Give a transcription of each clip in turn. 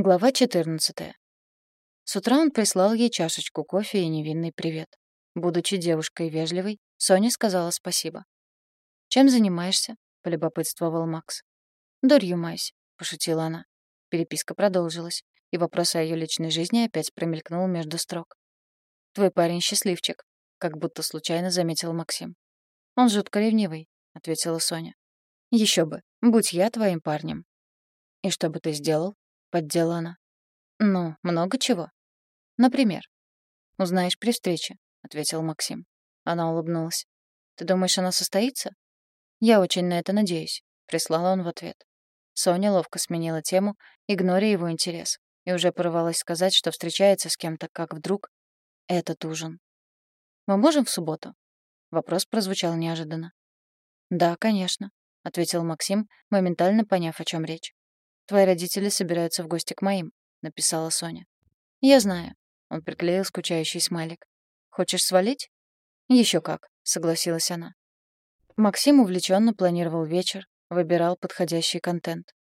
Глава 14. С утра он прислал ей чашечку кофе и невинный привет. Будучи девушкой вежливой, Соня сказала спасибо. «Чем занимаешься?» — полюбопытствовал Макс. «Дурью маюсь», — пошутила она. Переписка продолжилась, и вопрос о ее личной жизни опять промелькнул между строк. «Твой парень счастливчик», — как будто случайно заметил Максим. «Он жутко ревнивый», — ответила Соня. Еще бы, будь я твоим парнем». «И что бы ты сделал?» — поддела она. «Ну, много чего. Например?» «Узнаешь при встрече», — ответил Максим. Она улыбнулась. «Ты думаешь, она состоится?» «Я очень на это надеюсь», — прислал он в ответ. Соня ловко сменила тему, игноря его интерес, и уже порывалась сказать, что встречается с кем-то, как вдруг этот ужин. «Мы можем в субботу?» Вопрос прозвучал неожиданно. «Да, конечно», — ответил Максим, моментально поняв, о чем речь. «Твои родители собираются в гости к моим», — написала Соня. «Я знаю», — он приклеил скучающий смайлик. «Хочешь свалить?» Еще как», — согласилась она. Максим увлеченно планировал вечер, выбирал подходящий контент.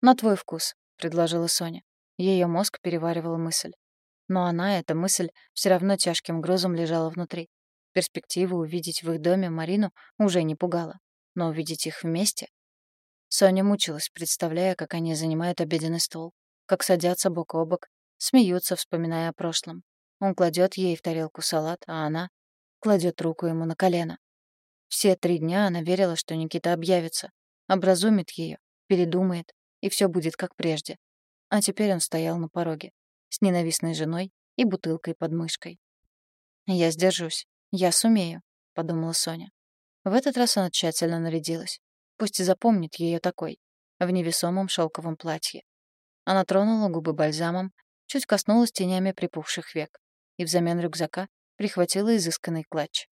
«На твой вкус», — предложила Соня. Ее мозг переваривал мысль. Но она, эта мысль, все равно тяжким грузом лежала внутри. Перспектива увидеть в их доме Марину уже не пугала. Но увидеть их вместе... Соня мучилась, представляя, как они занимают обеденный стол, как садятся бок о бок, смеются, вспоминая о прошлом. Он кладет ей в тарелку салат, а она кладет руку ему на колено. Все три дня она верила, что Никита объявится, образумит ее, передумает, и все будет как прежде. А теперь он стоял на пороге, с ненавистной женой и бутылкой под мышкой. «Я сдержусь. Я сумею», — подумала Соня. В этот раз она тщательно нарядилась. Пусть запомнит ее такой, в невесомом шелковом платье. Она тронула губы бальзамом, чуть коснулась тенями припухших век и взамен рюкзака прихватила изысканный клатч.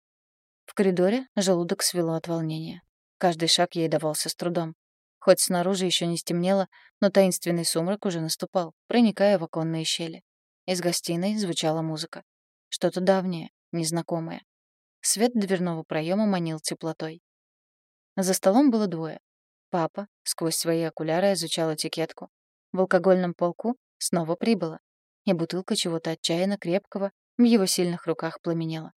В коридоре желудок свело от волнения. Каждый шаг ей давался с трудом. Хоть снаружи еще не стемнело, но таинственный сумрак уже наступал, проникая в оконные щели. Из гостиной звучала музыка. Что-то давнее, незнакомое. Свет дверного проема манил теплотой. За столом было двое. Папа сквозь свои окуляры изучал этикетку. В алкогольном полку снова прибыло. И бутылка чего-то отчаянно крепкого в его сильных руках пламенела.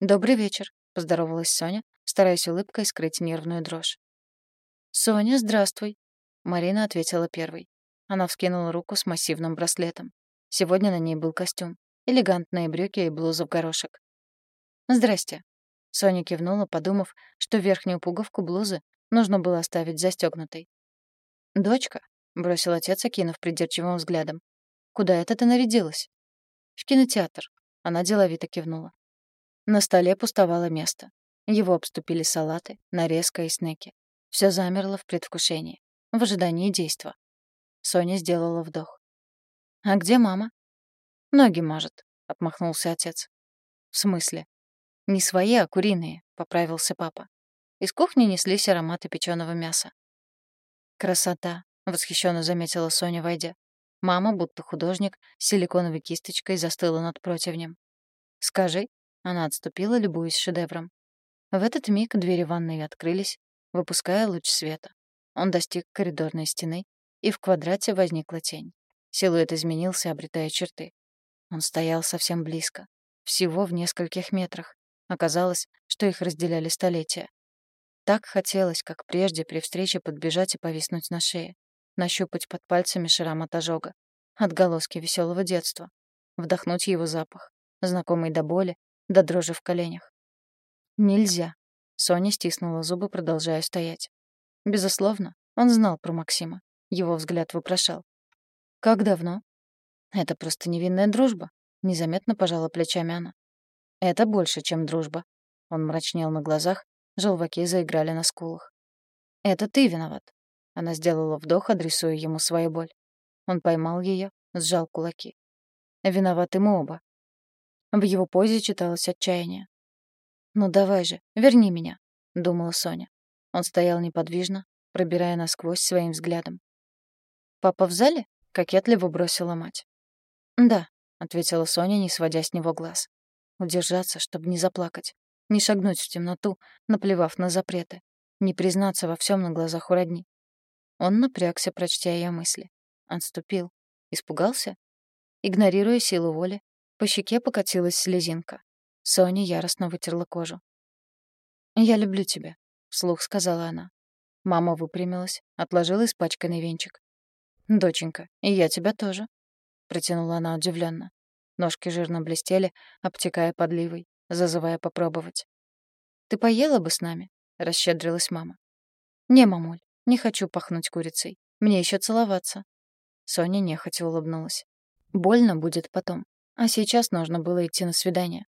«Добрый вечер», — поздоровалась Соня, стараясь улыбкой скрыть нервную дрожь. «Соня, здравствуй», — Марина ответила первой. Она вскинула руку с массивным браслетом. Сегодня на ней был костюм, элегантные брюки и блуза в горошек. «Здрасте». Соня кивнула, подумав, что верхнюю пуговку блузы нужно было оставить застегнутой. «Дочка», — бросил отец, окинув придирчивым взглядом. «Куда это ты нарядилась?» «В кинотеатр», — она деловито кивнула. На столе пустовало место. Его обступили салаты, нарезка и снеки. Все замерло в предвкушении, в ожидании действа. Соня сделала вдох. «А где мама?» «Ноги мажет», — отмахнулся отец. «В смысле?» «Не свои, а куриные», — поправился папа. Из кухни неслись ароматы печеного мяса. «Красота», — восхищенно заметила Соня, войдя. Мама, будто художник, с силиконовой кисточкой застыла над противнем. «Скажи», — она отступила, любуясь шедевром. В этот миг двери ванной открылись, выпуская луч света. Он достиг коридорной стены, и в квадрате возникла тень. Силуэт изменился, обретая черты. Он стоял совсем близко, всего в нескольких метрах, Оказалось, что их разделяли столетия. Так хотелось, как прежде, при встрече подбежать и повиснуть на шее, нащупать под пальцами шрам от ожога, отголоски веселого детства, вдохнуть его запах, знакомый до боли, до дрожи в коленях. Нельзя. Соня стиснула зубы, продолжая стоять. Безусловно, он знал про Максима. Его взгляд вопрошал. «Как давно?» «Это просто невинная дружба», — незаметно пожала плечами она. Это больше, чем дружба. Он мрачнел на глазах, желваки заиграли на скулах. Это ты виноват. Она сделала вдох, адресуя ему свою боль. Он поймал ее, сжал кулаки. Виноваты мы оба. В его позе читалось отчаяние. «Ну давай же, верни меня», — думала Соня. Он стоял неподвижно, пробирая насквозь своим взглядом. «Папа в зале?» — кокетливо бросила мать. «Да», — ответила Соня, не сводя с него глаз. Удержаться, чтобы не заплакать. Не шагнуть в темноту, наплевав на запреты. Не признаться во всем на глазах у родни. Он напрягся, прочтя ее мысли. Отступил. Испугался? Игнорируя силу воли, по щеке покатилась слезинка. Соня яростно вытерла кожу. «Я люблю тебя», — вслух сказала она. Мама выпрямилась, отложила испачканный венчик. «Доченька, и я тебя тоже», — протянула она удивленно. Ножки жирно блестели, обтекая подливой, зазывая попробовать. «Ты поела бы с нами?» — расщедрилась мама. «Не, мамуль, не хочу пахнуть курицей. Мне еще целоваться». Соня нехотя улыбнулась. «Больно будет потом. А сейчас нужно было идти на свидание.